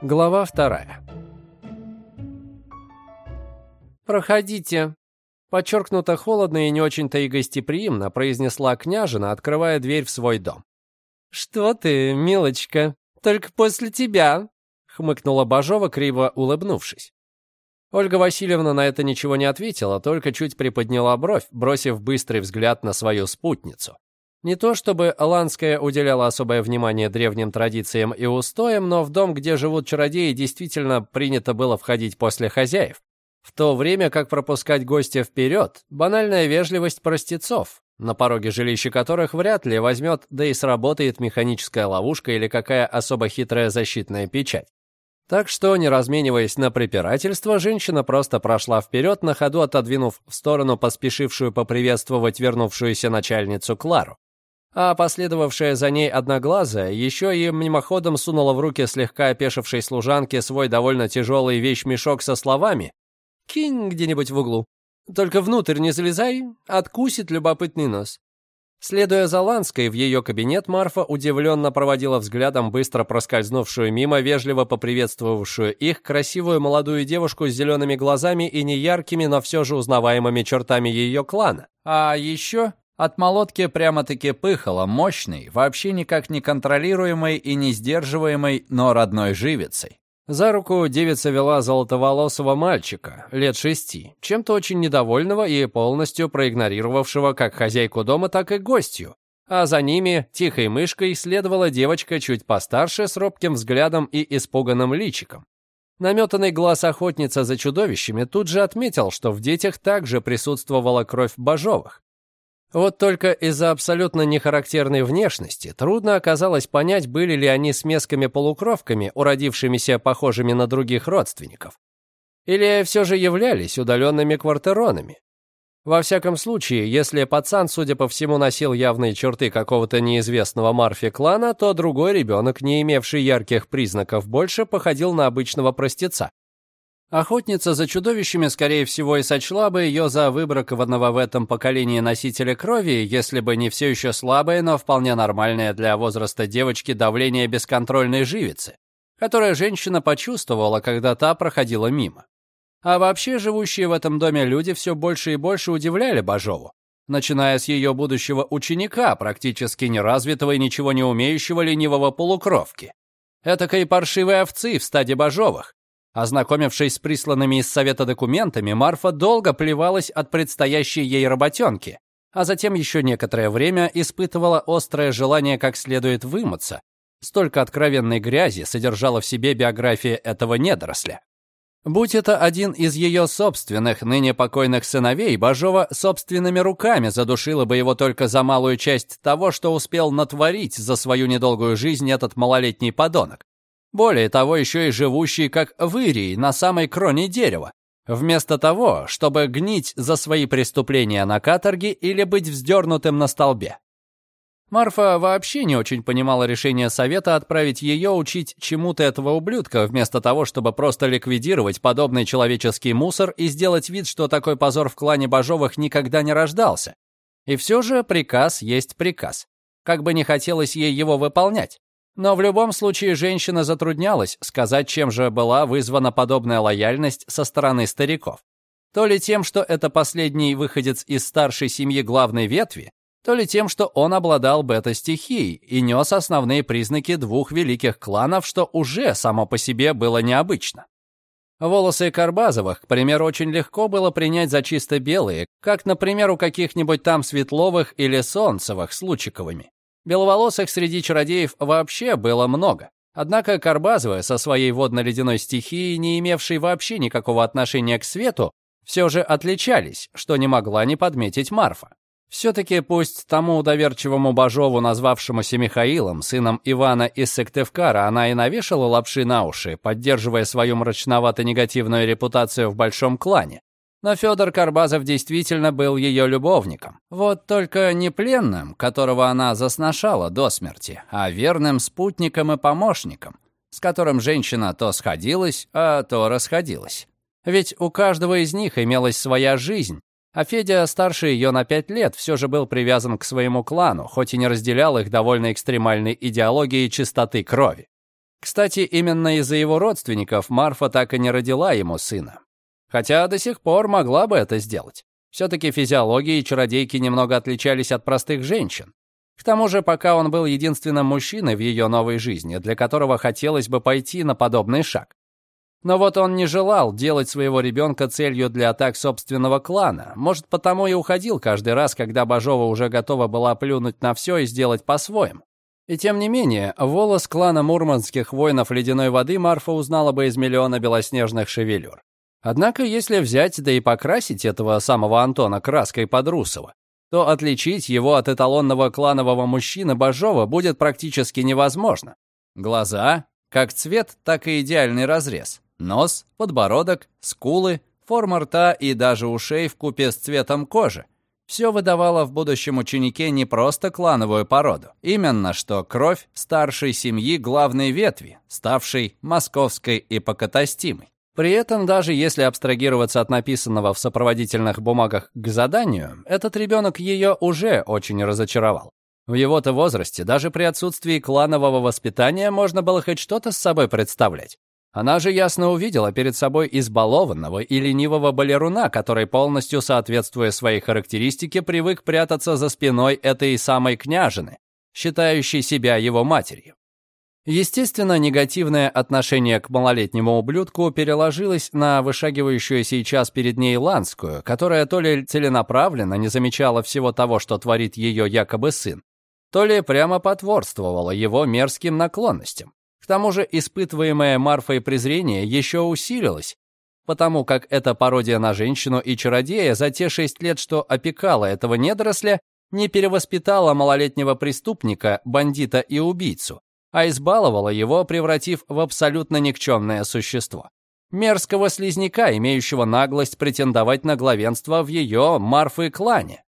Глава вторая. «Проходите», — подчеркнуто холодно и не очень-то и гостеприимно произнесла княжина, открывая дверь в свой дом. «Что ты, милочка, только после тебя», — хмыкнула Бажова, криво улыбнувшись. Ольга Васильевна на это ничего не ответила, только чуть приподняла бровь, бросив быстрый взгляд на свою спутницу. Не то чтобы Ланская уделяла особое внимание древним традициям и устоям, но в дом, где живут чародеи, действительно принято было входить после хозяев. В то время как пропускать гостя вперед – банальная вежливость простецов, на пороге жилища которых вряд ли возьмет, да и сработает механическая ловушка или какая особо хитрая защитная печать. Так что, не размениваясь на препирательство, женщина просто прошла вперед, на ходу отодвинув в сторону поспешившую поприветствовать вернувшуюся начальницу Клару а последовавшая за ней одноглазая еще и мимоходом сунула в руки слегка опешившей служанке свой довольно тяжелый вещмешок со словами «Кинь где-нибудь в углу. Только внутрь не залезай, откусит любопытный нос». Следуя за Ланской в ее кабинет, Марфа удивленно проводила взглядом быстро проскользнувшую мимо, вежливо поприветствовавшую их, красивую молодую девушку с зелеными глазами и неяркими, но все же узнаваемыми чертами ее клана. А еще от молотки прямо-таки пыхало мощной, вообще никак не контролируемой и не сдерживаемой, но родной живицей. За руку девица вела золотоволосого мальчика, лет шести, чем-то очень недовольного и полностью проигнорировавшего как хозяйку дома, так и гостью. А за ними, тихой мышкой, следовала девочка чуть постарше, с робким взглядом и испуганным личиком. Наметанный глаз охотница за чудовищами тут же отметил, что в детях также присутствовала кровь Бажовых. Вот только из-за абсолютно нехарактерной внешности трудно оказалось понять, были ли они смесками-полукровками, уродившимися похожими на других родственников. Или все же являлись удаленными квартеронами. Во всяком случае, если пацан, судя по всему, носил явные черты какого-то неизвестного Марфи клана, то другой ребенок, не имевший ярких признаков, больше походил на обычного простеца. Охотница за чудовищами, скорее всего, и сочла бы ее за выбракованного в этом поколении носителя крови, если бы не все еще слабое, но вполне нормальное для возраста девочки давление бесконтрольной живицы, которое женщина почувствовала, когда та проходила мимо. А вообще, живущие в этом доме люди все больше и больше удивляли Бажову, начиная с ее будущего ученика, практически неразвитого и ничего не умеющего ленивого полукровки. Этакой паршивой овцы в стаде Бажовых, Ознакомившись с присланными из совета документами, Марфа долго плевалась от предстоящей ей работенки, а затем еще некоторое время испытывала острое желание как следует вымыться. Столько откровенной грязи содержала в себе биография этого недоросля. Будь это один из ее собственных, ныне покойных сыновей, Бажова собственными руками задушила бы его только за малую часть того, что успел натворить за свою недолгую жизнь этот малолетний подонок. Более того, еще и живущий как вырий на самой кроне дерева, вместо того, чтобы гнить за свои преступления на каторге или быть вздернутым на столбе. Марфа вообще не очень понимала решение совета отправить ее учить чему-то этого ублюдка, вместо того, чтобы просто ликвидировать подобный человеческий мусор и сделать вид, что такой позор в клане Бажовых никогда не рождался. И все же приказ есть приказ. Как бы не хотелось ей его выполнять. Но в любом случае женщина затруднялась сказать, чем же была вызвана подобная лояльность со стороны стариков. То ли тем, что это последний выходец из старшей семьи главной ветви, то ли тем, что он обладал бета-стихией и нес основные признаки двух великих кланов, что уже само по себе было необычно. Волосы Карбазовых, к примеру, очень легко было принять за чисто белые, как, например, у каких-нибудь там Светловых или Солнцевых с Лучиковыми. Беловолосых среди чародеев вообще было много. Однако Карбазовы со своей водно-ледяной стихией, не имевшей вообще никакого отношения к свету, все же отличались, что не могла не подметить Марфа. Все-таки пусть тому доверчивому Бажову, назвавшемуся Михаилом, сыном Ивана из Сыктывкара, она и навешала лапши на уши, поддерживая свою мрачновато-негативную репутацию в большом клане. Но Федор Карбазов действительно был ее любовником. Вот только не пленным, которого она засношала до смерти, а верным спутником и помощником, с которым женщина то сходилась, а то расходилась. Ведь у каждого из них имелась своя жизнь, а Федя, старше ее на пять лет, все же был привязан к своему клану, хоть и не разделял их довольно экстремальной идеологии чистоты крови. Кстати, именно из-за его родственников Марфа так и не родила ему сына. Хотя до сих пор могла бы это сделать. Все-таки физиологии чародейки немного отличались от простых женщин. К тому же, пока он был единственным мужчиной в ее новой жизни, для которого хотелось бы пойти на подобный шаг. Но вот он не желал делать своего ребенка целью для атак собственного клана. Может, потому и уходил каждый раз, когда Бажова уже готова была плюнуть на все и сделать по-своему. И тем не менее, волос клана мурманских воинов ледяной воды Марфа узнала бы из миллиона белоснежных шевелюр. Однако, если взять да и покрасить этого самого Антона краской Подрусова, то отличить его от эталонного кланового мужчины Бажова будет практически невозможно. Глаза, как цвет, так и идеальный разрез. Нос, подбородок, скулы, форма рта и даже ушей в купе с цветом кожи. Все выдавало в будущем ученике не просто клановую породу. Именно что кровь старшей семьи главной ветви, ставшей московской ипокатастимой. При этом, даже если абстрагироваться от написанного в сопроводительных бумагах к заданию, этот ребенок ее уже очень разочаровал. В его-то возрасте, даже при отсутствии кланового воспитания, можно было хоть что-то с собой представлять. Она же ясно увидела перед собой избалованного и ленивого балеруна, который, полностью соответствуя своей характеристике, привык прятаться за спиной этой самой княжины, считающей себя его матерью. Естественно, негативное отношение к малолетнему ублюдку переложилось на вышагивающую сейчас перед ней Ланскую, которая то ли целенаправленно не замечала всего того, что творит ее якобы сын, то ли прямо потворствовала его мерзким наклонностям. К тому же испытываемое Марфой презрение еще усилилось, потому как эта пародия на женщину и чародея за те шесть лет, что опекала этого недоросля, не перевоспитала малолетнего преступника, бандита и убийцу, а избаловала его, превратив в абсолютно никчемное существо. Мерзкого слизняка, имеющего наглость претендовать на главенство в ее Марфы клане.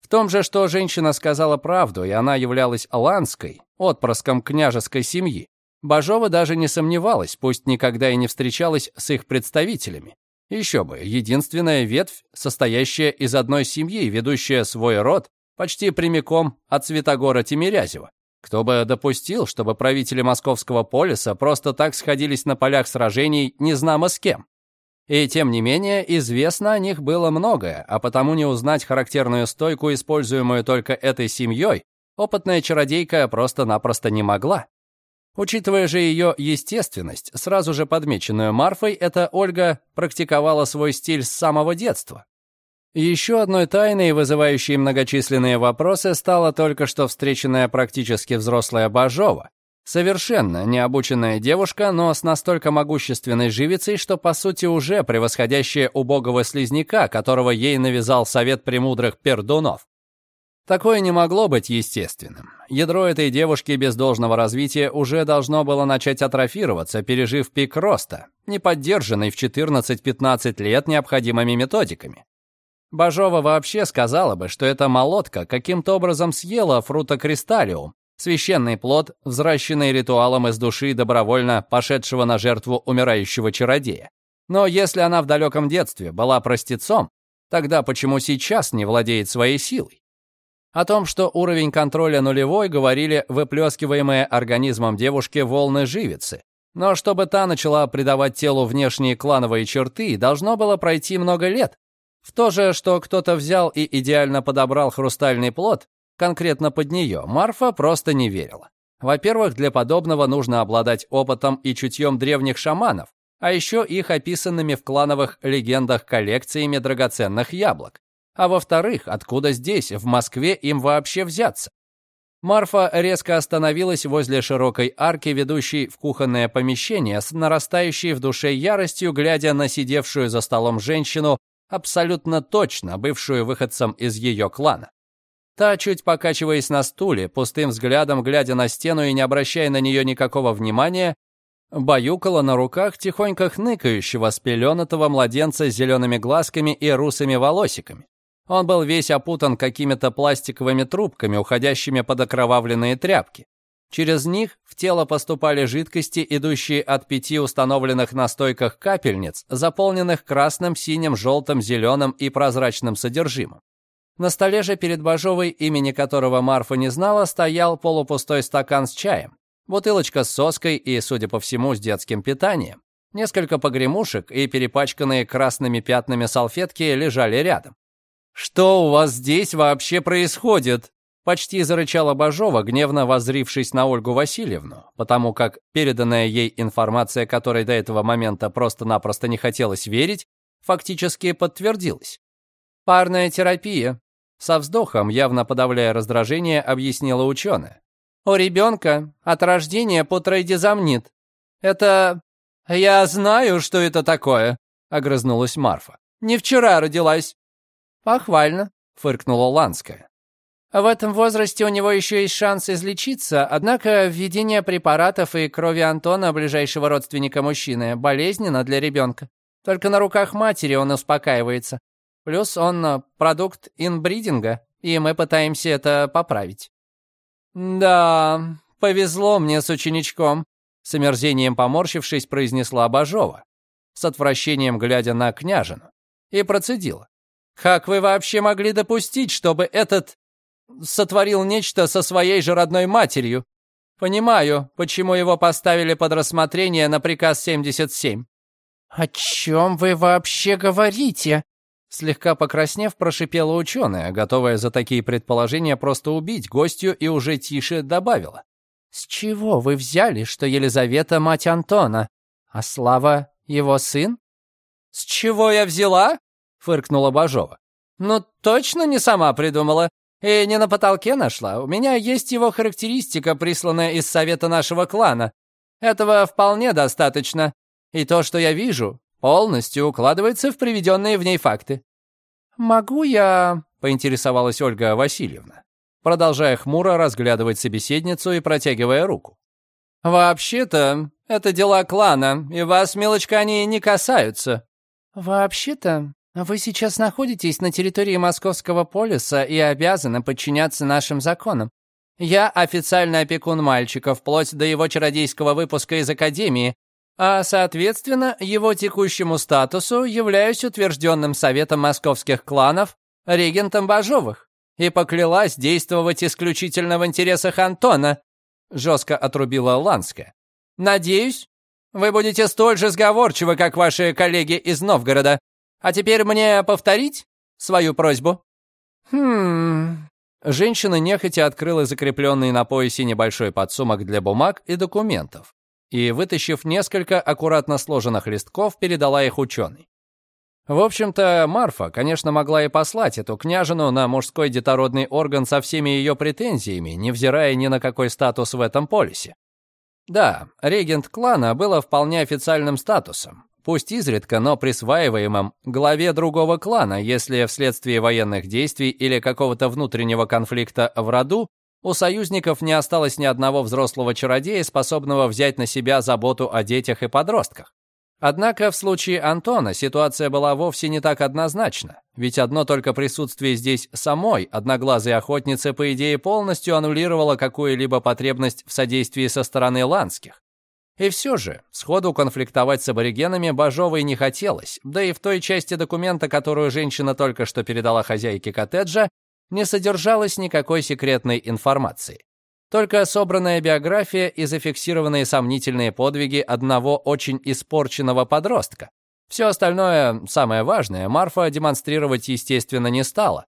В том же, что женщина сказала правду, и она являлась аланской, отпрыском княжеской семьи, Бажова даже не сомневалась, пусть никогда и не встречалась с их представителями. Еще бы, единственная ветвь, состоящая из одной семьи, ведущая свой род почти прямиком от Святогора Тимирязева. Кто бы допустил, чтобы правители московского полиса просто так сходились на полях сражений незнамо с кем? И тем не менее, известно о них было многое, а потому не узнать характерную стойку, используемую только этой семьей, опытная чародейка просто-напросто не могла. Учитывая же ее естественность, сразу же подмеченную Марфой, эта Ольга практиковала свой стиль с самого детства. Еще одной тайной, вызывающей многочисленные вопросы, стала только что встреченная практически взрослая Бажова. Совершенно необученная девушка, но с настолько могущественной живицей, что по сути уже превосходящая убогого слизняка, которого ей навязал совет премудрых пердунов. Такое не могло быть естественным. Ядро этой девушки без должного развития уже должно было начать атрофироваться, пережив пик роста, не поддержанный в 14-15 лет необходимыми методиками. Бажова вообще сказала бы, что эта молотка каким-то образом съела фрутокристаллиум, священный плод, взращенный ритуалом из души добровольно пошедшего на жертву умирающего чародея. Но если она в далеком детстве была простецом, тогда почему сейчас не владеет своей силой? О том, что уровень контроля нулевой, говорили выплескиваемые организмом девушки волны живицы. Но чтобы та начала придавать телу внешние клановые черты, должно было пройти много лет, в то же, что кто-то взял и идеально подобрал хрустальный плод, конкретно под нее, Марфа просто не верила. Во-первых, для подобного нужно обладать опытом и чутьем древних шаманов, а еще их описанными в клановых легендах коллекциями драгоценных яблок. А во-вторых, откуда здесь, в Москве, им вообще взяться? Марфа резко остановилась возле широкой арки, ведущей в кухонное помещение, с нарастающей в душе яростью, глядя на сидевшую за столом женщину абсолютно точно бывшую выходцем из ее клана. Та, чуть покачиваясь на стуле, пустым взглядом глядя на стену и не обращая на нее никакого внимания, баюкала на руках тихонько хныкающего спеленатого младенца с зелеными глазками и русыми волосиками. Он был весь опутан какими-то пластиковыми трубками, уходящими под окровавленные тряпки. Через них в тело поступали жидкости, идущие от пяти установленных на стойках капельниц, заполненных красным, синим, желтым, зеленым и прозрачным содержимым. На столе же перед Бажовой, имени которого Марфа не знала, стоял полупустой стакан с чаем. бутылочка с соской и, судя по всему, с детским питанием. Несколько погремушек и перепачканные красными пятнами салфетки лежали рядом. «Что у вас здесь вообще происходит?» Почти зарычала Бажова, гневно воззрившись на Ольгу Васильевну, потому как переданная ей информация, которой до этого момента просто-напросто не хотелось верить, фактически подтвердилась. «Парная терапия», — со вздохом, явно подавляя раздражение, объяснила ученая. «У ребенка от рождения путроидизомнит. Это... Я знаю, что это такое», — огрызнулась Марфа. «Не вчера родилась». «Похвально», — фыркнула Ланская. В этом возрасте у него еще есть шанс излечиться, однако введение препаратов и крови Антона, ближайшего родственника мужчины, болезненно для ребенка. Только на руках матери он успокаивается. Плюс он э, продукт инбридинга, и мы пытаемся это поправить. «Да, повезло мне с ученичком», — с омерзением поморщившись, произнесла Бажова, с отвращением глядя на княжину, и процедила. «Как вы вообще могли допустить, чтобы этот сотворил нечто со своей же родной матерью. Понимаю, почему его поставили под рассмотрение на приказ 77». «О чем вы вообще говорите?» Слегка покраснев, прошипела ученая, готовая за такие предположения просто убить гостью и уже тише добавила. «С чего вы взяли, что Елизавета мать Антона, а Слава его сын?» «С чего я взяла?» — фыркнула Бажова. «Ну, точно не сама придумала. И не на потолке нашла. У меня есть его характеристика, присланная из совета нашего клана. Этого вполне достаточно. И то, что я вижу, полностью укладывается в приведенные в ней факты. «Могу я...» — поинтересовалась Ольга Васильевна, продолжая хмуро разглядывать собеседницу и протягивая руку. «Вообще-то, это дела клана, и вас, мелочка, они не касаются». «Вообще-то, вы сейчас находитесь на территории Московского полюса и обязаны подчиняться нашим законам. Я официальный опекун мальчика вплоть до его чародейского выпуска из Академии, а, соответственно, его текущему статусу являюсь утвержденным Советом московских кланов регентом Бажовых и поклялась действовать исключительно в интересах Антона, жестко отрубила Ланская. Надеюсь, вы будете столь же сговорчивы, как ваши коллеги из Новгорода, а теперь мне повторить свою просьбу?» «Хм...» Женщина нехотя открыла закрепленный на поясе небольшой подсумок для бумаг и документов и, вытащив несколько аккуратно сложенных листков, передала их ученый. В общем-то, Марфа, конечно, могла и послать эту княжину на мужской детородный орган со всеми ее претензиями, невзирая ни на какой статус в этом полюсе. Да, регент клана было вполне официальным статусом, пусть изредка, но присваиваемым главе другого клана, если вследствие военных действий или какого-то внутреннего конфликта в роду у союзников не осталось ни одного взрослого чародея, способного взять на себя заботу о детях и подростках. Однако в случае Антона ситуация была вовсе не так однозначна, ведь одно только присутствие здесь самой одноглазой охотницы, по идее, полностью аннулировало какую-либо потребность в содействии со стороны ланских. И все же, сходу конфликтовать с аборигенами Бажовой не хотелось, да и в той части документа, которую женщина только что передала хозяйке коттеджа, не содержалось никакой секретной информации. Только собранная биография и зафиксированные сомнительные подвиги одного очень испорченного подростка. Все остальное, самое важное, Марфа демонстрировать, естественно, не стала,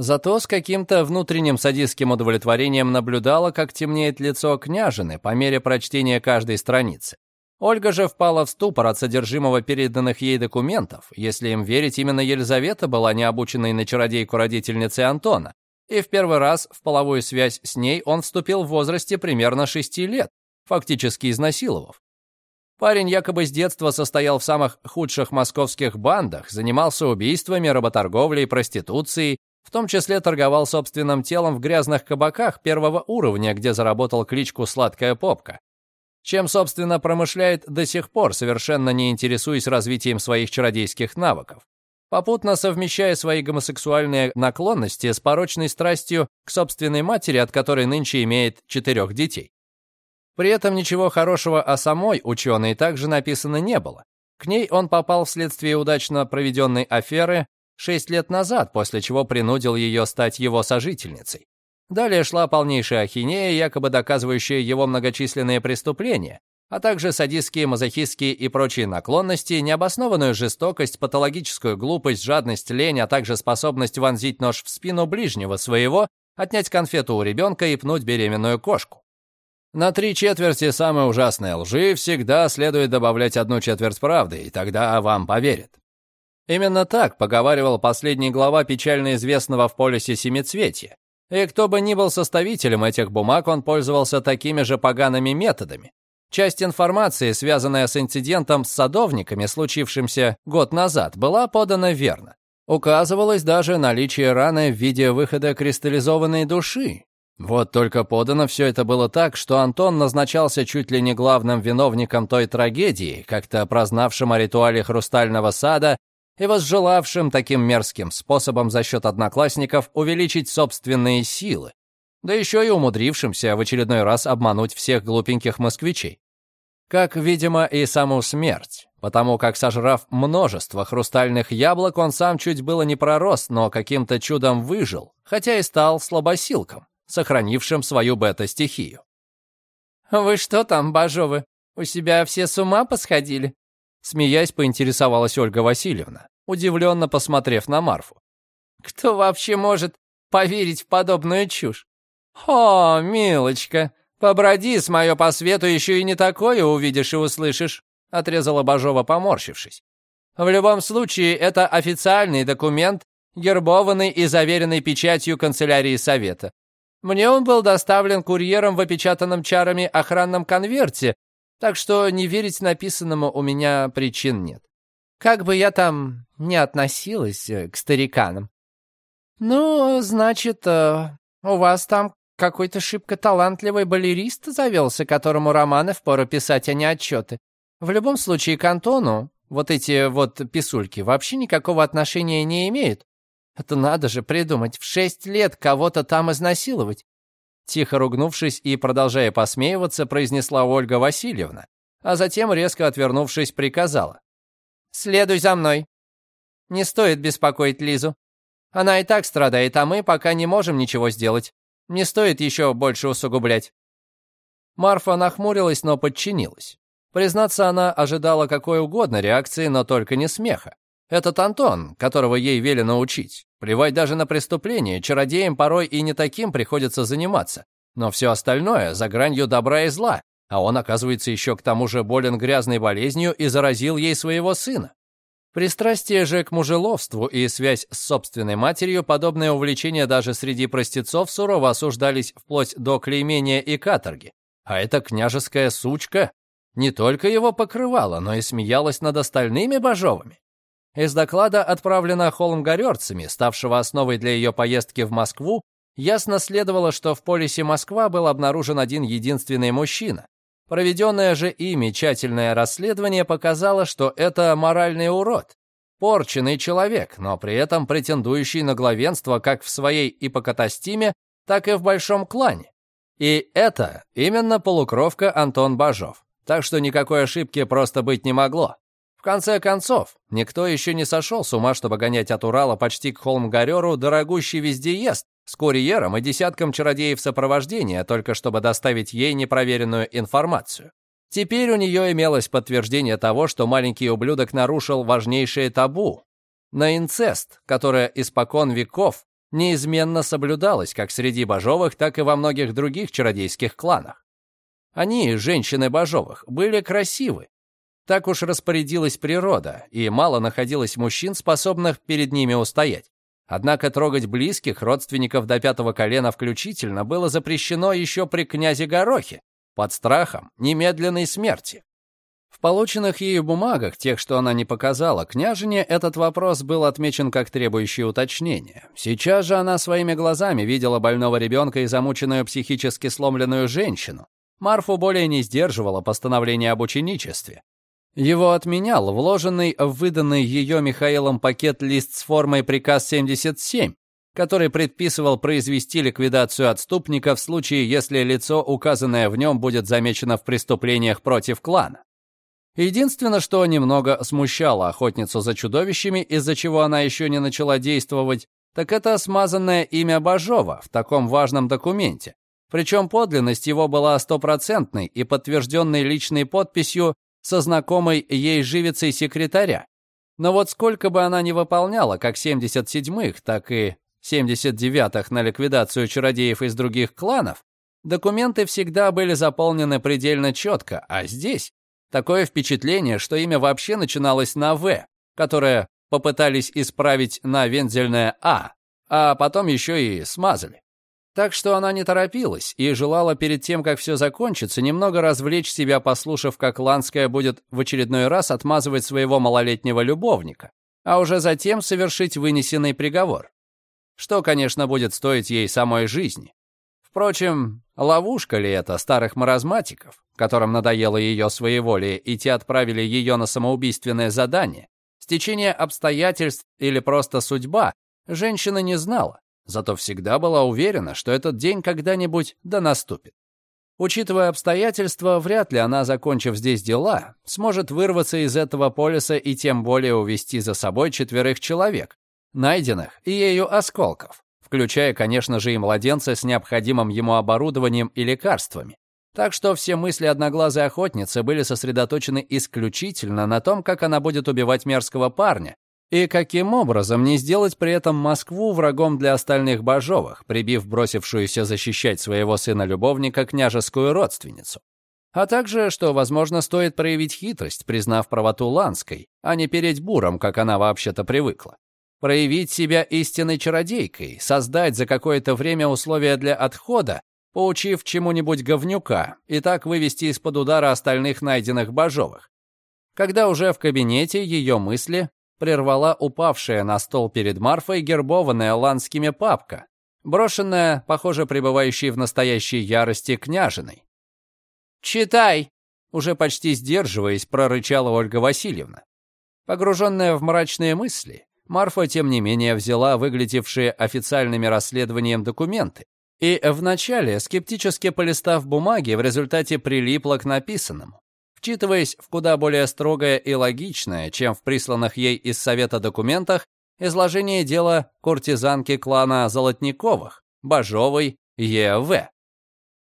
Зато с каким-то внутренним садистским удовлетворением наблюдала, как темнеет лицо княжины по мере прочтения каждой страницы. Ольга же впала в ступор от содержимого переданных ей документов. Если им верить, именно Елизавета была необученной на чародейку родительницей Антона. И в первый раз в половую связь с ней он вступил в возрасте примерно шести лет, фактически изнасиловав. Парень якобы с детства состоял в самых худших московских бандах, занимался убийствами, работорговлей, проституцией, в том числе торговал собственным телом в грязных кабаках первого уровня, где заработал кличку «Сладкая попка». Чем, собственно, промышляет до сих пор, совершенно не интересуясь развитием своих чародейских навыков. Попутно совмещая свои гомосексуальные наклонности с порочной страстью к собственной матери, от которой нынче имеет четырех детей. При этом ничего хорошего о самой ученой также написано не было. К ней он попал вследствие удачно проведенной аферы шесть лет назад, после чего принудил ее стать его сожительницей. Далее шла полнейшая ахинея, якобы доказывающая его многочисленные преступления, а также садистские, мазохистские и прочие наклонности, необоснованную жестокость, патологическую глупость, жадность, лень, а также способность вонзить нож в спину ближнего своего, отнять конфету у ребенка и пнуть беременную кошку. На три четверти самой ужасной лжи всегда следует добавлять одну четверть правды, и тогда вам поверят. Именно так поговаривал последний глава печально известного в полюсе семицветия. И кто бы ни был составителем этих бумаг, он пользовался такими же погаными методами. Часть информации, связанная с инцидентом с садовниками, случившимся год назад, была подана верно. Указывалось даже наличие раны в виде выхода кристаллизованной души. Вот только подано все это было так, что Антон назначался чуть ли не главным виновником той трагедии, как-то прознавшим о ритуале хрустального сада и возжелавшим таким мерзким способом за счет одноклассников увеличить собственные силы, да еще и умудрившимся в очередной раз обмануть всех глупеньких москвичей. Как, видимо, и саму смерть, потому как, сожрав множество хрустальных яблок, он сам чуть было не пророс, но каким-то чудом выжил, хотя и стал слабосилком, сохранившим свою бета-стихию. «Вы что там, Бажовы, у себя все с ума посходили?» Смеясь, поинтересовалась Ольга Васильевна, удивленно посмотрев на Марфу. «Кто вообще может поверить в подобную чушь?» «О, милочка, поброди с моё по свету, еще и не такое увидишь и услышишь», отрезала Бажова, поморщившись. «В любом случае, это официальный документ, гербованный и заверенный печатью канцелярии Совета. Мне он был доставлен курьером в опечатанном чарами охранном конверте, так что не верить написанному у меня причин нет. Как бы я там не относилась э, к стариканам. Ну, значит, э, у вас там какой-то шибко талантливый балерист завелся, которому романы впору писать, а не отчеты. В любом случае, к Антону вот эти вот писульки вообще никакого отношения не имеют. Это надо же придумать, в шесть лет кого-то там изнасиловать. Тихо ругнувшись и продолжая посмеиваться, произнесла Ольга Васильевна, а затем, резко отвернувшись, приказала. «Следуй за мной. Не стоит беспокоить Лизу. Она и так страдает, а мы пока не можем ничего сделать. Не стоит еще больше усугублять». Марфа нахмурилась, но подчинилась. Признаться, она ожидала какой угодно реакции, но только не смеха. Этот Антон, которого ей велено учить. Плевать даже на преступление, чародеям порой и не таким приходится заниматься. Но все остальное за гранью добра и зла, а он, оказывается, еще к тому же болен грязной болезнью и заразил ей своего сына. Пристрастие же к мужеловству и связь с собственной матерью, подобное увлечение даже среди простецов сурово осуждались вплоть до клеймения и каторги. А эта княжеская сучка не только его покрывала, но и смеялась над остальными божовыми. Из доклада, отправленного холмгорерцами, ставшего основой для ее поездки в Москву, ясно следовало, что в полисе Москва был обнаружен один единственный мужчина. Проведенное же ими тщательное расследование показало, что это моральный урод, порченный человек, но при этом претендующий на главенство как в своей ипокатастиме, так и в большом клане. И это именно полукровка Антон Бажов. Так что никакой ошибки просто быть не могло. В конце концов, никто еще не сошел с ума, чтобы гонять от Урала почти к Холмгареру дорогущий вездеезд с курьером и десятком чародеев сопровождения, только чтобы доставить ей непроверенную информацию. Теперь у нее имелось подтверждение того, что маленький ублюдок нарушил важнейшее табу на инцест, которое испокон веков неизменно соблюдалось как среди Бажовых, так и во многих других чародейских кланах. Они, женщины Бажовых, были красивы, так уж распорядилась природа, и мало находилось мужчин, способных перед ними устоять. Однако трогать близких, родственников до пятого колена включительно, было запрещено еще при князе Горохе, под страхом немедленной смерти. В полученных ею бумагах, тех, что она не показала, княжине этот вопрос был отмечен как требующий уточнения. Сейчас же она своими глазами видела больного ребенка и замученную психически сломленную женщину. Марфу более не сдерживала постановление об ученичестве. Его отменял вложенный в выданный ее Михаилом пакет-лист с формой приказ 77, который предписывал произвести ликвидацию отступника в случае, если лицо, указанное в нем, будет замечено в преступлениях против клана. Единственное, что немного смущало охотницу за чудовищами, из-за чего она еще не начала действовать, так это смазанное имя Бажова в таком важном документе. Причем подлинность его была стопроцентной и подтвержденной личной подписью со знакомой ей живицей секретаря. Но вот сколько бы она ни выполняла, как 77-х, так и 79-х на ликвидацию чародеев из других кланов, документы всегда были заполнены предельно четко, а здесь такое впечатление, что имя вообще начиналось на «В», которое попытались исправить на вензельное «А», а потом еще и смазали. Так что она не торопилась и желала перед тем, как все закончится, немного развлечь себя, послушав, как Ланская будет в очередной раз отмазывать своего малолетнего любовника, а уже затем совершить вынесенный приговор. Что, конечно, будет стоить ей самой жизни. Впрочем, ловушка ли это старых маразматиков, которым надоело ее своеволие, и те отправили ее на самоубийственное задание? Стечение обстоятельств или просто судьба, женщина не знала зато всегда была уверена, что этот день когда-нибудь да наступит. Учитывая обстоятельства, вряд ли она, закончив здесь дела, сможет вырваться из этого полиса и тем более увести за собой четверых человек, найденных и ею осколков, включая, конечно же, и младенца с необходимым ему оборудованием и лекарствами. Так что все мысли одноглазой охотницы были сосредоточены исключительно на том, как она будет убивать мерзкого парня, и каким образом не сделать при этом Москву врагом для остальных Бажовых, прибив бросившуюся защищать своего сына-любовника княжескую родственницу? А также, что, возможно, стоит проявить хитрость, признав правоту Ланской, а не переть буром, как она вообще-то привыкла. Проявить себя истинной чародейкой, создать за какое-то время условия для отхода, поучив чему-нибудь говнюка, и так вывести из-под удара остальных найденных Бажовых. Когда уже в кабинете ее мысли прервала упавшая на стол перед Марфой гербованная ланскими папка, брошенная, похоже, пребывающей в настоящей ярости княжиной. «Читай!» — уже почти сдерживаясь, прорычала Ольга Васильевна. Погруженная в мрачные мысли, Марфа, тем не менее, взяла выглядевшие официальными расследованием документы и вначале, скептически полистав бумаги, в результате прилипла к написанному. Вчитываясь в куда более строгое и логичное, чем в присланных ей из Совета документах, изложение дела куртизанки клана Золотниковых, Бажовой Е.В.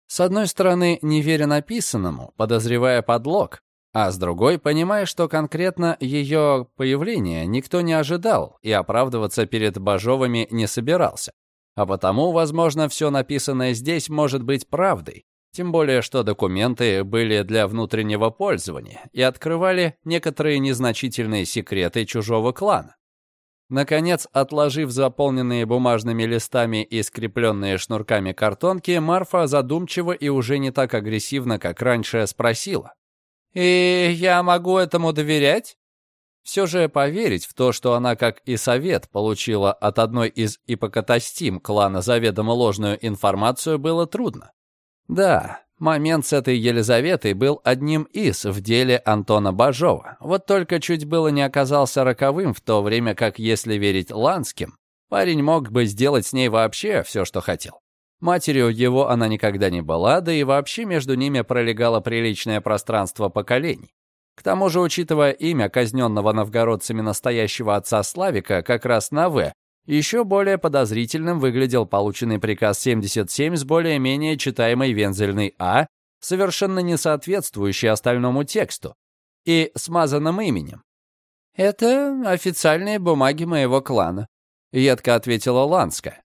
С одной стороны, не веря написанному, подозревая подлог, а с другой, понимая, что конкретно ее появление никто не ожидал и оправдываться перед Бажовыми не собирался. А потому, возможно, все написанное здесь может быть правдой, тем более, что документы были для внутреннего пользования и открывали некоторые незначительные секреты чужого клана. Наконец, отложив заполненные бумажными листами и скрепленные шнурками картонки, Марфа задумчиво и уже не так агрессивно, как раньше, спросила. «И я могу этому доверять?» Все же поверить в то, что она, как и совет, получила от одной из ипокатастим клана заведомо ложную информацию, было трудно. Да, момент с этой Елизаветой был одним из в деле Антона Бажова. Вот только чуть было не оказался роковым в то время, как, если верить Ланским, парень мог бы сделать с ней вообще все, что хотел. Матерью его она никогда не была, да и вообще между ними пролегало приличное пространство поколений. К тому же, учитывая имя казненного новгородцами настоящего отца Славика как раз на «В», еще более подозрительным выглядел полученный приказ 77 с более-менее читаемой вензельной «А», совершенно не соответствующий остальному тексту, и смазанным именем. «Это официальные бумаги моего клана», — едко ответила Ланска.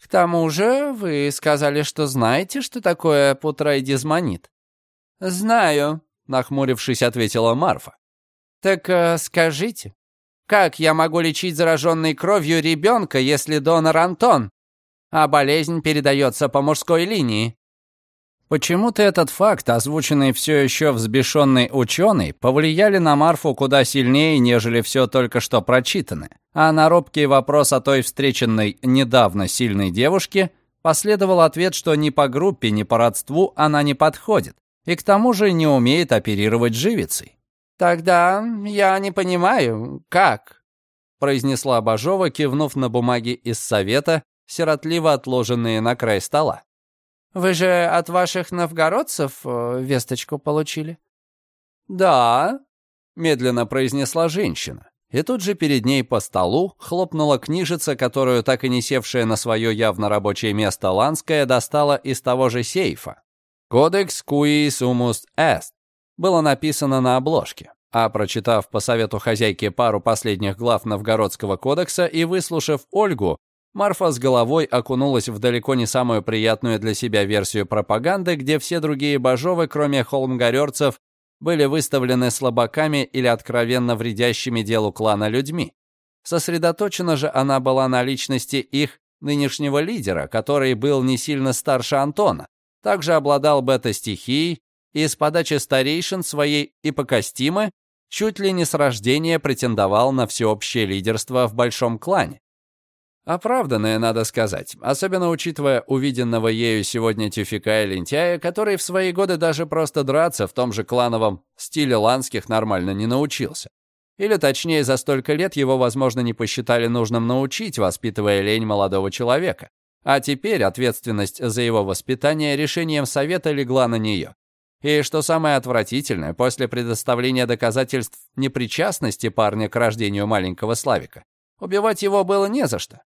«К тому же вы сказали, что знаете, что такое путраидизмонит?» «Знаю», — нахмурившись, ответила Марфа. «Так э, скажите, как я могу лечить зараженной кровью ребенка, если донор Антон, а болезнь передается по мужской линии? Почему-то этот факт, озвученный все еще взбешенный ученый, повлияли на Марфу куда сильнее, нежели все только что прочитанное. А на робкий вопрос о той встреченной недавно сильной девушке последовал ответ, что ни по группе, ни по родству она не подходит, и к тому же не умеет оперировать живицей. «Тогда я не понимаю, как?» произнесла Бажова, кивнув на бумаги из совета, сиротливо отложенные на край стола. «Вы же от ваших новгородцев э, весточку получили?» «Да», — медленно произнесла женщина. И тут же перед ней по столу хлопнула книжица, которую так и не севшая на свое явно рабочее место Ланская достала из того же сейфа. «Кодекс cui sumus est» было написано на обложке. А прочитав по совету хозяйки пару последних глав Новгородского кодекса и выслушав Ольгу, Марфа с головой окунулась в далеко не самую приятную для себя версию пропаганды, где все другие божовы, кроме холмгорерцев, были выставлены слабаками или откровенно вредящими делу клана людьми. Сосредоточена же она была на личности их нынешнего лидера, который был не сильно старше Антона, также обладал бета-стихией и с подачи старейшин своей ипокостимы чуть ли не с рождения претендовал на всеобщее лидерство в большом клане. Оправданное, надо сказать, особенно учитывая увиденного ею сегодня тюфика и лентяя, который в свои годы даже просто драться в том же клановом стиле ланских нормально не научился. Или точнее, за столько лет его, возможно, не посчитали нужным научить, воспитывая лень молодого человека. А теперь ответственность за его воспитание решением совета легла на нее. И что самое отвратительное, после предоставления доказательств непричастности парня к рождению маленького Славика, убивать его было не за что.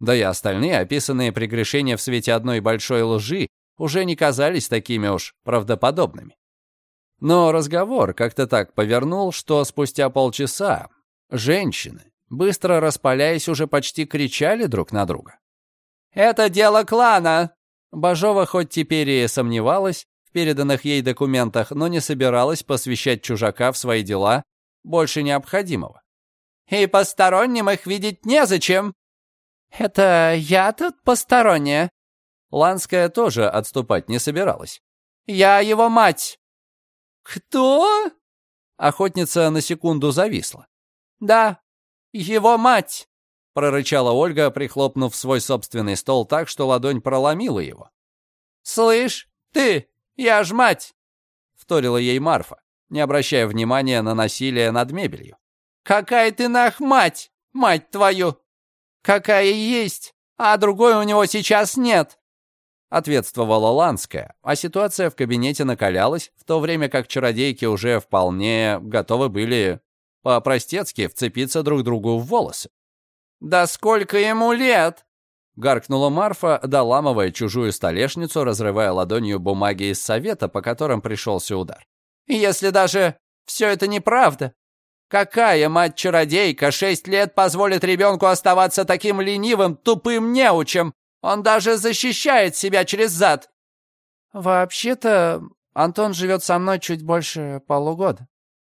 Да и остальные, описанные прегрешения в свете одной большой лжи, уже не казались такими уж правдоподобными. Но разговор как-то так повернул, что спустя полчаса женщины, быстро распаляясь, уже почти кричали друг на друга. «Это дело клана!» Бажова хоть теперь и сомневалась переданных ей документах, но не собиралась посвящать чужака в свои дела больше необходимого. «И посторонним их видеть незачем!» «Это я тут посторонняя?» Ланская тоже отступать не собиралась. «Я его мать!» «Кто?» Охотница на секунду зависла. «Да, его мать!» прорычала Ольга, прихлопнув свой собственный стол так, что ладонь проломила его. «Слышь, ты, я ж мать!» вторила ей Марфа, не обращая внимания на насилие над мебелью. «Какая ты нах мать, мать твою!» какая есть, а другой у него сейчас нет», — ответствовала Ланская, а ситуация в кабинете накалялась, в то время как чародейки уже вполне готовы были по-простецки вцепиться друг другу в волосы. «Да сколько ему лет?» — гаркнула Марфа, доламывая чужую столешницу, разрывая ладонью бумаги из совета, по которым пришелся удар. «Если даже все это неправда, Какая мать-чародейка шесть лет позволит ребенку оставаться таким ленивым, тупым неучем? Он даже защищает себя через зад. Вообще-то, Антон живет со мной чуть больше полугода.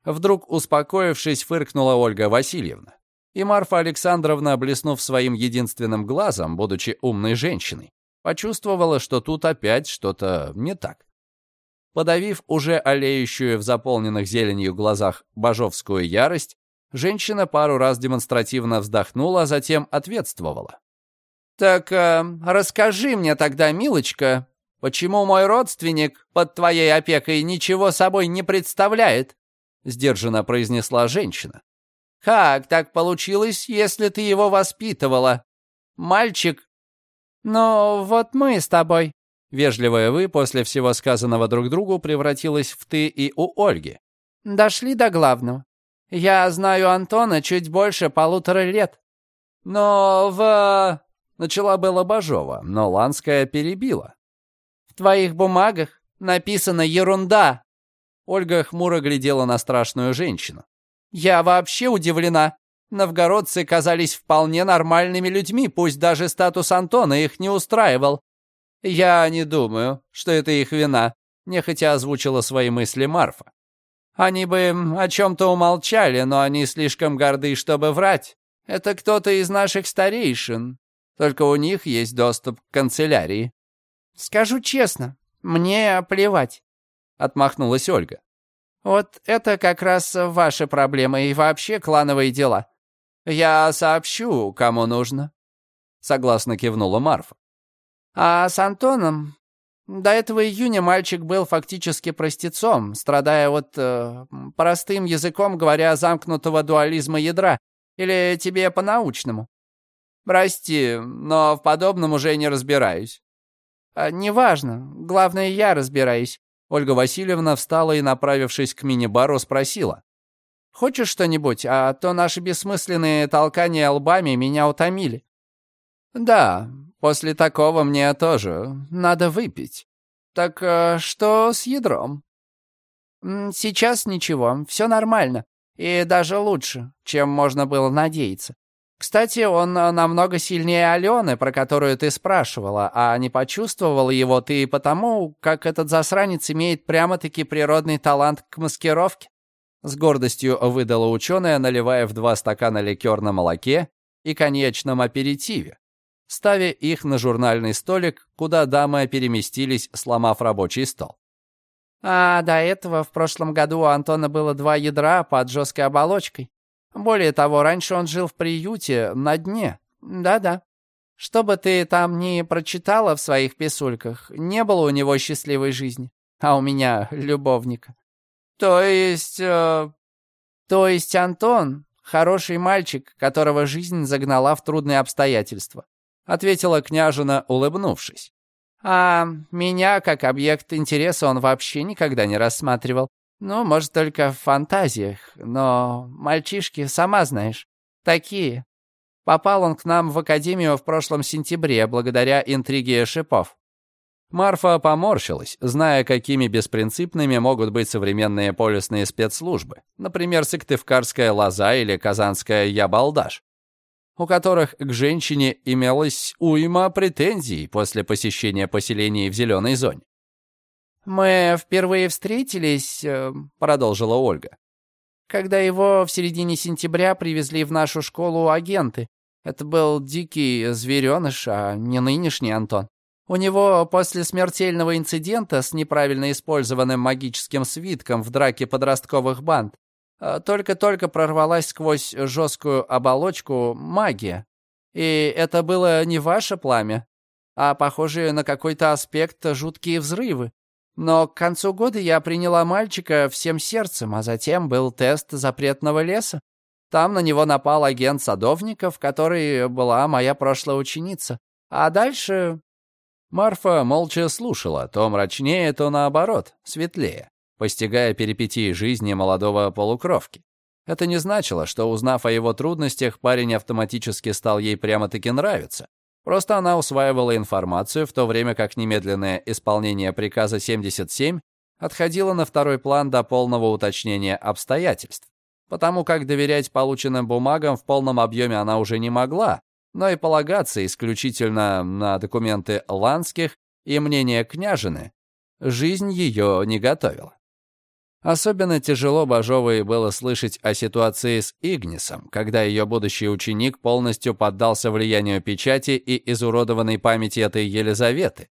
Вдруг, успокоившись, фыркнула Ольга Васильевна. И Марфа Александровна, блеснув своим единственным глазом, будучи умной женщиной, почувствовала, что тут опять что-то не так. Подавив уже олеющую в заполненных зеленью глазах божовскую ярость, женщина пару раз демонстративно вздохнула, а затем ответствовала. «Так э, расскажи мне тогда, милочка, почему мой родственник под твоей опекой ничего собой не представляет?» Сдержанно произнесла женщина. «Как так получилось, если ты его воспитывала? Мальчик...» «Ну, вот мы с тобой Вежливое «вы» после всего сказанного друг другу превратилось в «ты» и у Ольги. «Дошли до главного. Я знаю Антона чуть больше полутора лет. Но в...» Начала была Бажова, но Ланская перебила. «В твоих бумагах написана ерунда!» Ольга хмуро глядела на страшную женщину. «Я вообще удивлена. Новгородцы казались вполне нормальными людьми, пусть даже статус Антона их не устраивал. «Я не думаю, что это их вина», — нехотя озвучила свои мысли Марфа. «Они бы о чем-то умолчали, но они слишком горды, чтобы врать. Это кто-то из наших старейшин. Только у них есть доступ к канцелярии». «Скажу честно, мне плевать», — отмахнулась Ольга. «Вот это как раз ваши проблемы и вообще клановые дела. Я сообщу, кому нужно», — согласно кивнула Марфа. А с Антоном... До этого июня мальчик был фактически простецом, страдая от, э, простым языком говоря, замкнутого дуализма ядра. Или тебе по-научному? Прости, но в подобном уже не разбираюсь. А, неважно, главное, я разбираюсь. Ольга Васильевна встала и, направившись к мини-бару, спросила. Хочешь что-нибудь, а то наши бессмысленные толкания лбами меня утомили». «Да, после такого мне тоже надо выпить. Так э, что с ядром?» «Сейчас ничего, все нормально. И даже лучше, чем можно было надеяться. Кстати, он э, намного сильнее Алены, про которую ты спрашивала, а не почувствовал его ты потому, как этот засранец имеет прямо-таки природный талант к маскировке. С гордостью выдала ученая, наливая в два стакана ликер на молоке и конечном аперитиве, ставя их на журнальный столик, куда дамы переместились, сломав рабочий стол. А до этого в прошлом году у Антона было два ядра под жесткой оболочкой. Более того, раньше он жил в приюте на дне. Да-да. Что бы ты там ни прочитала в своих писульках, не было у него счастливой жизни, а у меня любовника. То есть... Э... То есть Антон — хороший мальчик, которого жизнь загнала в трудные обстоятельства, ответила княжина, улыбнувшись. А меня как объект интереса он вообще никогда не рассматривал. Ну, может, только в фантазиях, но мальчишки, сама знаешь, такие. Попал он к нам в академию в прошлом сентябре благодаря интриге шипов. Марфа поморщилась, зная, какими беспринципными могут быть современные полюсные спецслужбы, например, Сыктывкарская лоза или Казанская ябалдаш, у которых к женщине имелось уйма претензий после посещения поселений в зеленой зоне. «Мы впервые встретились», э, — продолжила Ольга, «когда его в середине сентября привезли в нашу школу агенты. Это был дикий звереныш, а не нынешний Антон. У него после смертельного инцидента с неправильно использованным магическим свитком в драке подростковых банд э, только-только прорвалась сквозь жесткую оболочку магия. И это было не ваше пламя, а похожие на какой-то аспект жуткие взрывы. Но к концу года я приняла мальчика всем сердцем, а затем был тест запретного леса. Там на него напал агент садовников, который была моя прошлая ученица. А дальше... Марфа молча слушала, то мрачнее, то наоборот, светлее, постигая перипетии жизни молодого полукровки. Это не значило, что, узнав о его трудностях, парень автоматически стал ей прямо-таки нравиться. Просто она усваивала информацию, в то время как немедленное исполнение приказа 77 отходило на второй план до полного уточнения обстоятельств. Потому как доверять полученным бумагам в полном объеме она уже не могла, но и полагаться исключительно на документы Ланских и мнение княжины жизнь ее не готовила. Особенно тяжело Бажовой было слышать о ситуации с Игнисом, когда ее будущий ученик полностью поддался влиянию печати и изуродованной памяти этой Елизаветы,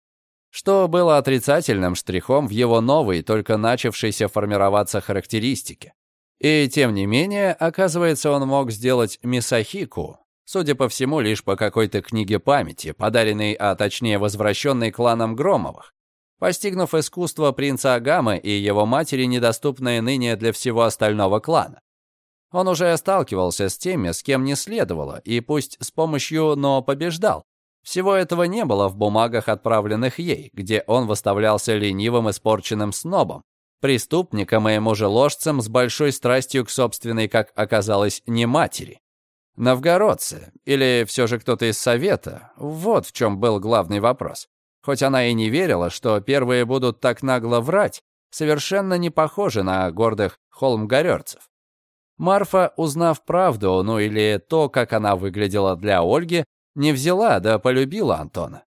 что было отрицательным штрихом в его новой, только начавшейся формироваться характеристике. И тем не менее, оказывается, он мог сделать Мисахику, судя по всему, лишь по какой-то книге памяти, подаренной, а точнее возвращенной кланом Громовых, постигнув искусство принца Агамы и его матери, недоступное ныне для всего остального клана. Он уже сталкивался с теми, с кем не следовало, и пусть с помощью, но побеждал. Всего этого не было в бумагах, отправленных ей, где он выставлялся ленивым испорченным снобом, преступником и мужеложцем с большой страстью к собственной, как оказалось, не матери. Новгородцы, или все же кто-то из Совета, вот в чем был главный вопрос. Хоть она и не верила, что первые будут так нагло врать, совершенно не похожи на гордых холмгорерцев. Марфа, узнав правду, ну или то, как она выглядела для Ольги, не взяла, да полюбила Антона.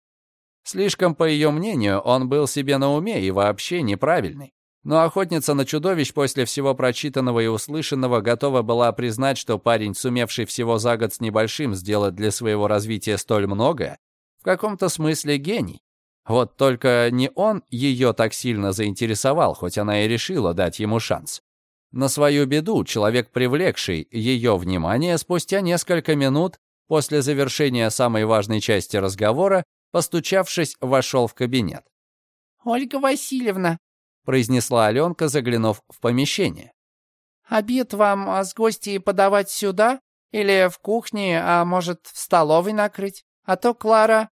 Слишком, по ее мнению, он был себе на уме и вообще неправильный. Но охотница на чудовищ после всего прочитанного и услышанного готова была признать, что парень, сумевший всего за год с небольшим сделать для своего развития столь многое, в каком-то смысле гений. Вот только не он ее так сильно заинтересовал, хоть она и решила дать ему шанс. На свою беду человек, привлекший ее внимание, спустя несколько минут после завершения самой важной части разговора, постучавшись, вошел в кабинет. «Ольга Васильевна», — произнесла Аленка, заглянув в помещение. «Обед вам а, с гостей подавать сюда? Или в кухне, а может, в столовой накрыть? А то Клара...»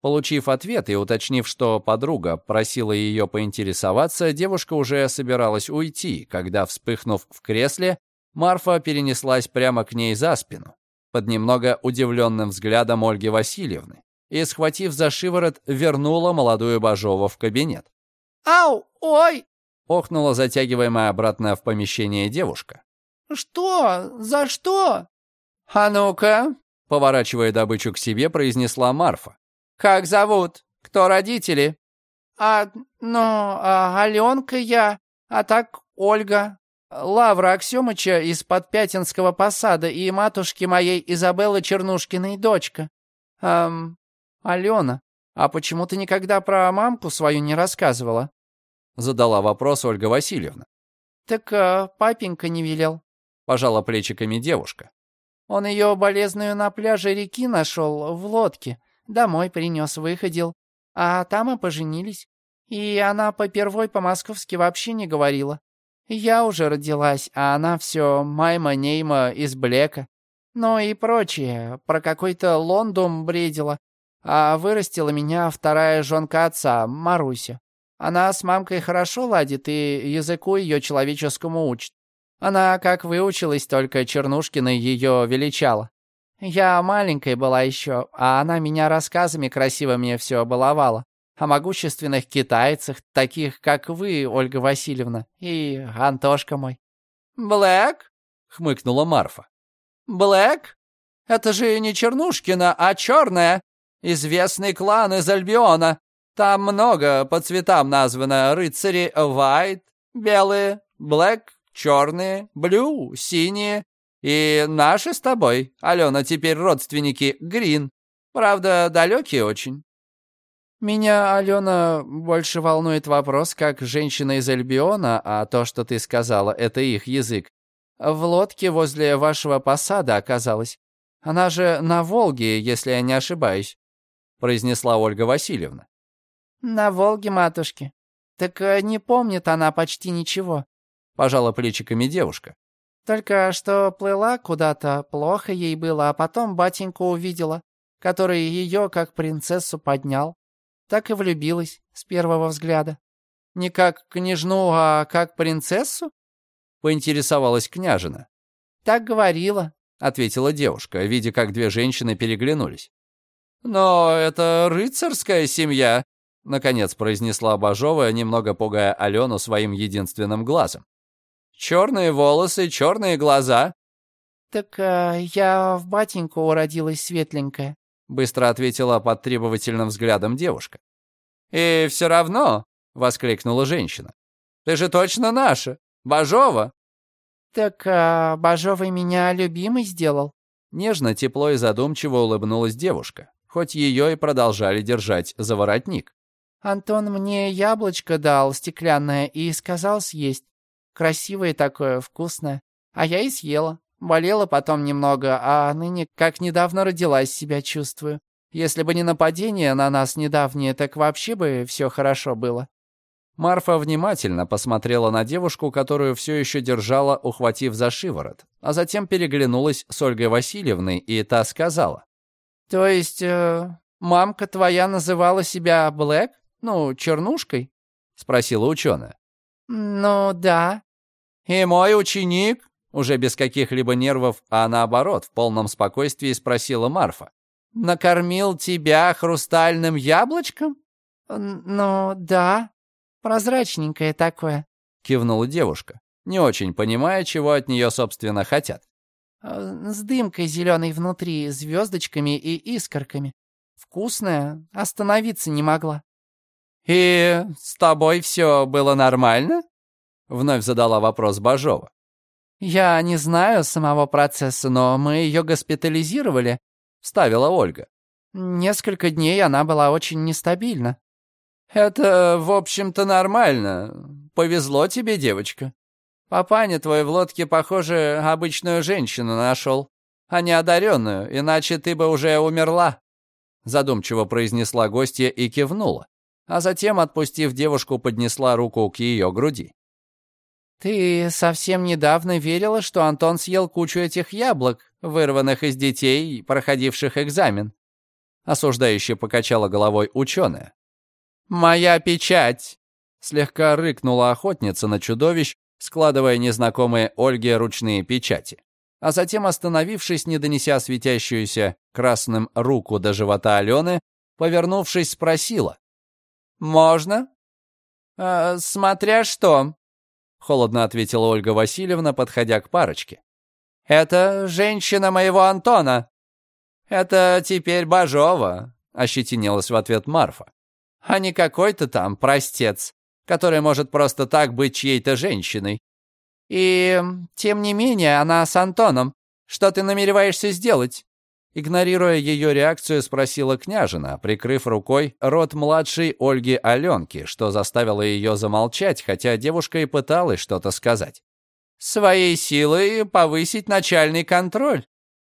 Получив ответ и уточнив, что подруга просила ее поинтересоваться, девушка уже собиралась уйти, когда, вспыхнув в кресле, Марфа перенеслась прямо к ней за спину, под немного удивленным взглядом Ольги Васильевны, и, схватив за шиворот, вернула молодую Бажову в кабинет. «Ау! Ой!» — охнула затягиваемая обратно в помещение девушка. «Что? За что?» «А ну-ка!» — поворачивая добычу к себе, произнесла Марфа. «Как зовут? Кто родители?» «А, ну, а, Аленка я, а так Ольга. Лавра Аксёмыча из Подпятинского посада и матушки моей Изабеллы Чернушкиной дочка. Эм, Алена, а почему ты никогда про мамку свою не рассказывала?» Задала вопрос Ольга Васильевна. «Так а, папенька не велел», — пожала плечиками девушка. «Он ее болезную на пляже реки нашел в лодке, домой принес, выходил, а там и поженились. И она попервой по-московски вообще не говорила. Я уже родилась, а она все майма-нейма из блека. Ну и прочее, про какой-то Лондон бредила. А вырастила меня вторая жонка отца, Маруся. Она с мамкой хорошо ладит и языку ее человеческому учит. Она, как выучилась, только Чернушкина ее величала. Я маленькой была еще, а она меня рассказами красивыми все баловала о могущественных китайцах, таких, как вы, Ольга Васильевна, и Антошка мой». «Блэк?» — хмыкнула Марфа. «Блэк? Это же не Чернушкина, а черная. Известный клан из Альбиона. Там много по цветам названо. Рыцари White, белые, Блэк, черные, Блю, синие. И наши с тобой, Алена, теперь родственники Грин. Правда, далекие очень. «Меня, Алена, больше волнует вопрос, как женщина из Альбиона, а то, что ты сказала, это их язык, в лодке возле вашего посада оказалась. Она же на Волге, если я не ошибаюсь», — произнесла Ольга Васильевна. «На Волге, матушки. Так э, не помнит она почти ничего», — пожала плечиками девушка. «Только что плыла куда-то, плохо ей было, а потом батеньку увидела, который ее как принцессу поднял так и влюбилась с первого взгляда. Не как княжну, а как принцессу? Поинтересовалась княжина. Так говорила, ответила девушка, видя, как две женщины переглянулись. «Но это рыцарская семья», — наконец произнесла Бажова, немного пугая Алену своим единственным глазом. «Черные волосы, черные глаза». «Так а, я в батеньку уродилась светленькая», быстро ответила под требовательным взглядом девушка. «И все равно», — воскликнула женщина, — «ты же точно наша, Бажова». «Так а, Бажовый меня любимый сделал?» Нежно, тепло и задумчиво улыбнулась девушка, хоть ее и продолжали держать за воротник. «Антон мне яблочко дал стеклянное и сказал съесть. Красивое такое, вкусное. А я и съела. Болела потом немного, а ныне как недавно родилась себя чувствую. Если бы не нападение на нас недавнее, так вообще бы все хорошо было». Марфа внимательно посмотрела на девушку, которую все еще держала, ухватив за шиворот, а затем переглянулась с Ольгой Васильевной, и та сказала. «То есть э, мамка твоя называла себя Блэк? Ну, чернушкой?» — спросила ученая. «Ну, да». «И мой ученик?» Уже без каких-либо нервов, а наоборот, в полном спокойствии спросила Марфа. «Накормил тебя хрустальным яблочком?» «Ну, да. Прозрачненькое такое», — кивнула девушка, не очень понимая, чего от нее, собственно, хотят. «Э, «С дымкой зеленой внутри, звездочками и искорками. Вкусная, остановиться не могла». «И с тобой все было нормально?» — вновь задала вопрос Бажова. «Я не знаю самого процесса, но мы ее госпитализировали», — вставила Ольга. «Несколько дней она была очень нестабильна». «Это, в общем-то, нормально. Повезло тебе, девочка. Папаня твой в лодке, похоже, обычную женщину нашел, а не одаренную, иначе ты бы уже умерла», — задумчиво произнесла гостья и кивнула, а затем, отпустив девушку, поднесла руку к ее груди. «Ты совсем недавно верила, что Антон съел кучу этих яблок, вырванных из детей, проходивших экзамен?» Осуждающе покачала головой ученая. «Моя печать!» Слегка рыкнула охотница на чудовищ, складывая незнакомые Ольге ручные печати. А затем, остановившись, не донеся светящуюся красным руку до живота Алены, повернувшись, спросила. «Можно?» «Э, «Смотря что», — холодно ответила Ольга Васильевна, подходя к парочке. «Это женщина моего Антона». «Это теперь Бажова», — ощетинилась в ответ Марфа. «А не какой-то там простец, который может просто так быть чьей-то женщиной. И, тем не менее, она с Антоном. Что ты намереваешься сделать?» Игнорируя ее реакцию, спросила княжина, прикрыв рукой рот младшей Ольги Аленки, что заставило ее замолчать, хотя девушка и пыталась что-то сказать. «Своей силой повысить начальный контроль»,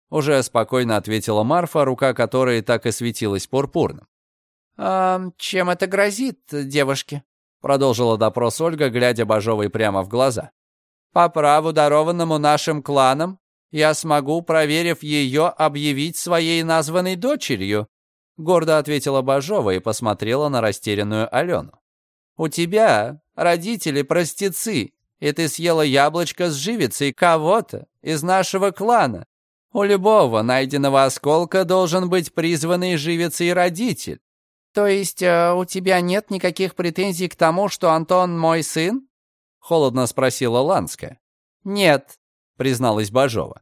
уже спокойно ответила Марфа, рука которой так и светилась пурпурным. «А чем это грозит, девушке?» Продолжила допрос Ольга, глядя Бажовой прямо в глаза. «По праву, дарованному нашим кланом, я смогу, проверив ее, объявить своей названной дочерью», гордо ответила Бажова и посмотрела на растерянную Алену. «У тебя родители простецы, и ты съела яблочко с живицей кого-то из нашего клана. У любого найденного осколка должен быть призванный живицей родитель. То есть э, у тебя нет никаких претензий к тому, что Антон мой сын? Холодно спросила Ланская. Нет, призналась Бажова.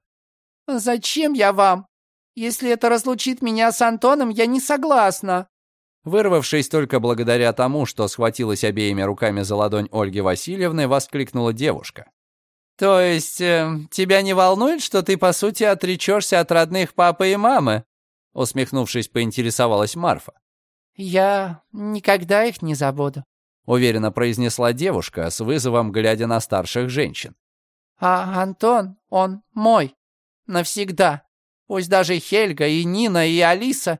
«Зачем я вам? Если это разлучит меня с Антоном, я не согласна». Вырвавшись только благодаря тому, что схватилась обеими руками за ладонь Ольги Васильевны, воскликнула девушка. «То есть э, тебя не волнует, что ты, по сути, отречешься от родных папы и мамы?» Усмехнувшись, поинтересовалась Марфа. «Я никогда их не забуду», — уверенно произнесла девушка, с вызовом глядя на старших женщин. «А Антон, он мой. Навсегда. Пусть даже Хельга и Нина и Алиса...»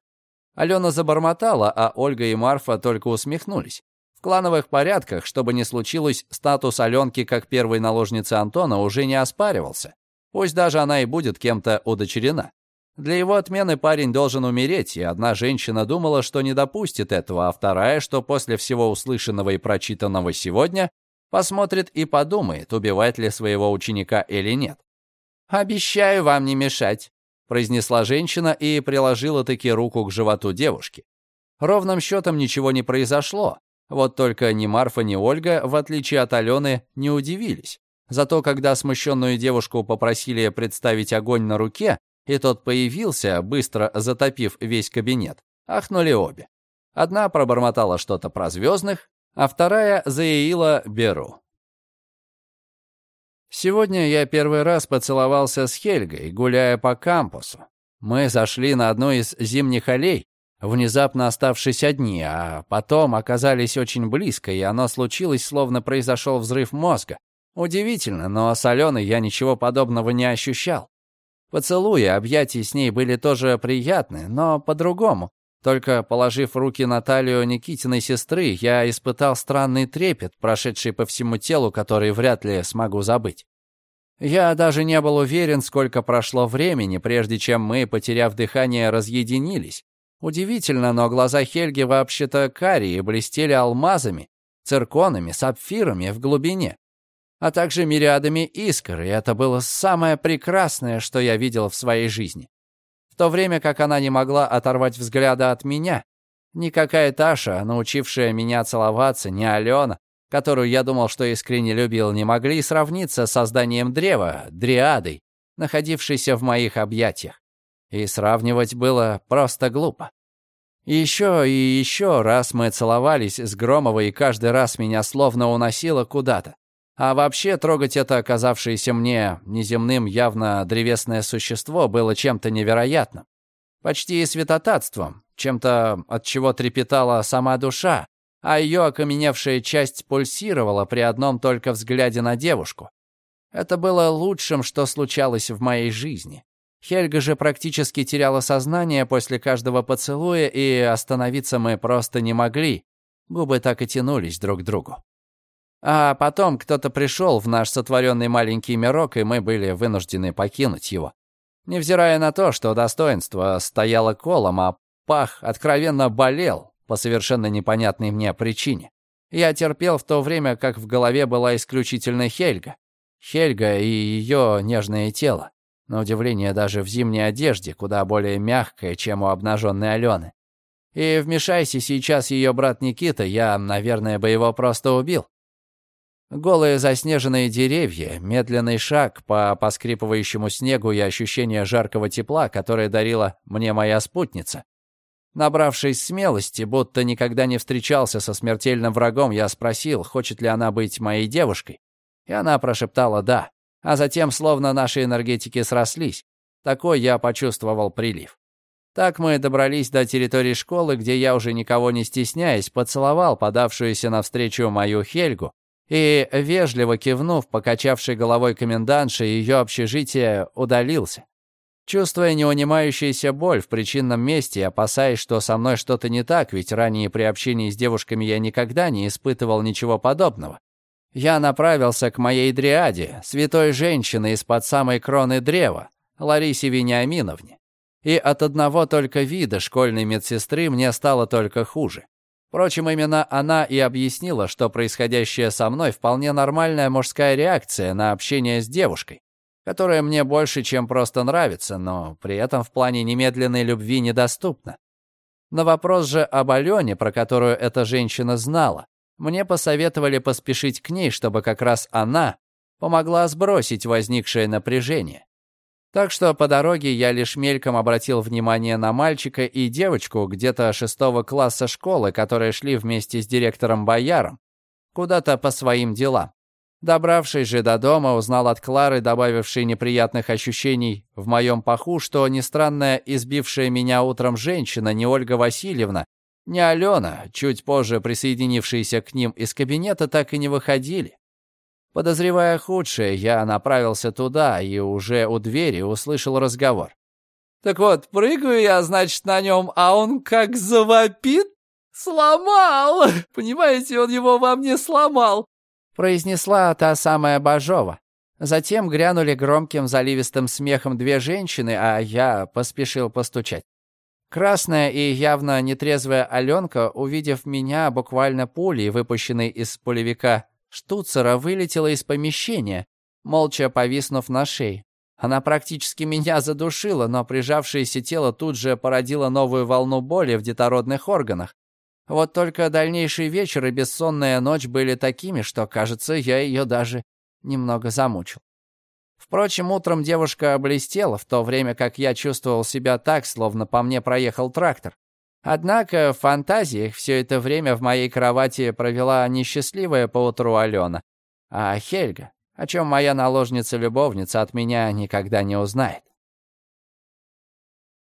Алена забормотала, а Ольга и Марфа только усмехнулись. В клановых порядках, чтобы не случилось, статус Аленки как первой наложницы Антона уже не оспаривался. Пусть даже она и будет кем-то удочерена. Для его отмены парень должен умереть, и одна женщина думала, что не допустит этого, а вторая, что после всего услышанного и прочитанного сегодня, посмотрит и подумает, убивать ли своего ученика или нет. «Обещаю вам не мешать», — произнесла женщина и приложила таки руку к животу девушки. Ровным счетом ничего не произошло. Вот только ни Марфа, ни Ольга, в отличие от Алены, не удивились. Зато когда смущенную девушку попросили представить огонь на руке, и тот появился, быстро затопив весь кабинет, ахнули обе. Одна пробормотала что-то про звездных, а вторая заявила «беру». Сегодня я первый раз поцеловался с Хельгой, гуляя по кампусу. Мы зашли на одну из зимних аллей, внезапно оставшись одни, а потом оказались очень близко, и оно случилось, словно произошел взрыв мозга. Удивительно, но с Аленой я ничего подобного не ощущал. Поцелуи, объятия с ней были тоже приятны, но по-другому. Только положив руки на талию Никитиной сестры, я испытал странный трепет, прошедший по всему телу, который вряд ли смогу забыть. Я даже не был уверен, сколько прошло времени, прежде чем мы, потеряв дыхание, разъединились. Удивительно, но глаза Хельги вообще-то карие блестели алмазами, цирконами, сапфирами в глубине а также мириадами искр, и это было самое прекрасное, что я видел в своей жизни. То время как она не могла оторвать взгляда от меня, никакая Таша, научившая меня целоваться, ни Алена, которую я думал, что искренне любил, не могли сравниться с созданием древа, дриадой, находившейся в моих объятиях. И сравнивать было просто глупо. еще и еще раз мы целовались с Громовой, и каждый раз меня словно уносило куда-то. А вообще трогать это оказавшееся мне неземным явно древесное существо было чем-то невероятным. Почти святотатством, чем-то от чего трепетала сама душа, а ее окаменевшая часть пульсировала при одном только взгляде на девушку. Это было лучшим, что случалось в моей жизни. Хельга же практически теряла сознание после каждого поцелуя, и остановиться мы просто не могли. Губы так и тянулись друг к другу. А потом кто-то пришел в наш сотворенный маленький мирок, и мы были вынуждены покинуть его. Невзирая на то, что достоинство стояло колом, а пах откровенно болел по совершенно непонятной мне причине. Я терпел в то время, как в голове была исключительно Хельга. Хельга и ее нежное тело. На удивление, даже в зимней одежде, куда более мягкое, чем у обнаженной Алены. И вмешайся сейчас ее брат Никита, я, наверное, бы его просто убил. Голые заснеженные деревья, медленный шаг по поскрипывающему снегу и ощущение жаркого тепла, которое дарила мне моя спутница. Набравшись смелости, будто никогда не встречался со смертельным врагом, я спросил, хочет ли она быть моей девушкой. И она прошептала «да». А затем, словно наши энергетики срослись, такой я почувствовал прилив. Так мы добрались до территории школы, где я уже никого не стесняясь, поцеловал подавшуюся навстречу мою Хельгу и, вежливо кивнув, покачавшей головой комендантши, ее общежитие удалился. Чувствуя неунимающуюся боль в причинном месте, опасаясь, что со мной что-то не так, ведь ранее при общении с девушками я никогда не испытывал ничего подобного, я направился к моей дриаде, святой женщине из-под самой кроны древа, Ларисе Вениаминовне. И от одного только вида школьной медсестры мне стало только хуже. Впрочем, именно она и объяснила, что происходящее со мной вполне нормальная мужская реакция на общение с девушкой которая мне больше, чем просто нравится, но при этом в плане немедленной любви недоступна. На вопрос же об Алене, про которую эта женщина знала, мне посоветовали поспешить к ней, чтобы как раз она помогла сбросить возникшее напряжение. Так что по дороге я лишь мельком обратил внимание на мальчика и девочку где-то шестого класса школы, которые шли вместе с директором Бояром куда-то по своим делам. Добравшись же до дома, узнал от Клары, добавившей неприятных ощущений в моем паху, что не странная избившая меня утром женщина, не Ольга Васильевна, не Алена, чуть позже присоединившиеся к ним из кабинета, так и не выходили. Подозревая худшее, я направился туда и уже у двери услышал разговор. «Так вот, прыгаю я, значит, на нем, а он как завопит. Сломал! Понимаете, он его во мне сломал произнесла та самая Бажова. Затем грянули громким заливистым смехом две женщины, а я поспешил постучать. Красная и явно нетрезвая Аленка, увидев меня буквально пулей, выпущенной из пулевика штуцера, вылетела из помещения, молча повиснув на шее. Она практически меня задушила, но прижавшееся тело тут же породило новую волну боли в детородных органах. Вот только дальнейший вечер и бессонная ночь были такими, что, кажется, я ее даже немного замучил. Впрочем, утром девушка блестела, в то время как я чувствовал себя так, словно по мне проехал трактор. Однако в фантазиях все это время в моей кровати провела несчастливая поутру Алена. А Хельга, о чем моя наложница-любовница от меня никогда не узнает.